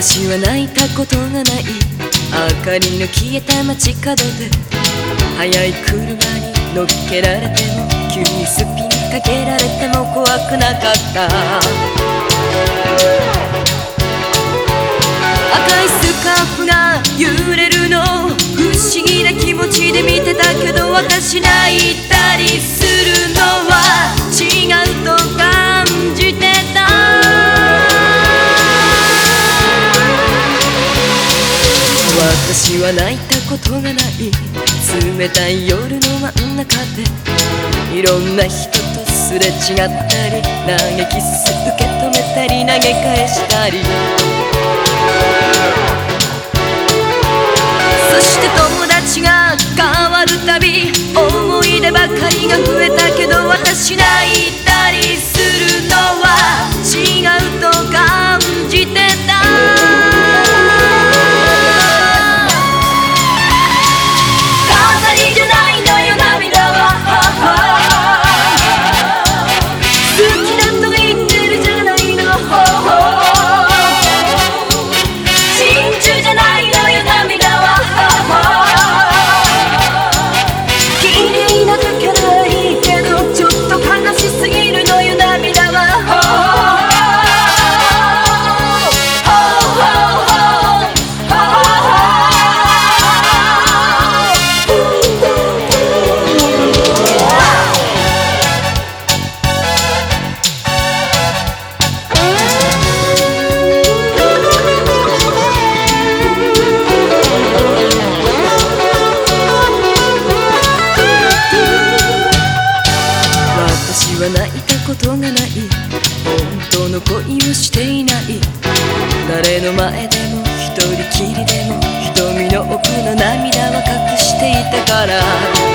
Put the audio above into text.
私は泣いたことがない。明かりの消えた街角で。速い車に乗っけられても急にスピンかけられても怖くなかった。赤いスカーフが揺れるの。不思議な気持ちで見てたけど私泣いたりする。私は泣いたことがない。冷たい夜の真ん中で。いろんな人とすれ違ったり投げキス受け止めたり投げ返したり。そして友達が変わるたび思い出ばかりが増えたけど私泣いた。たことがない。本当の恋をしていない。誰の前でも一人きりでも瞳の奥の涙は隠していたから。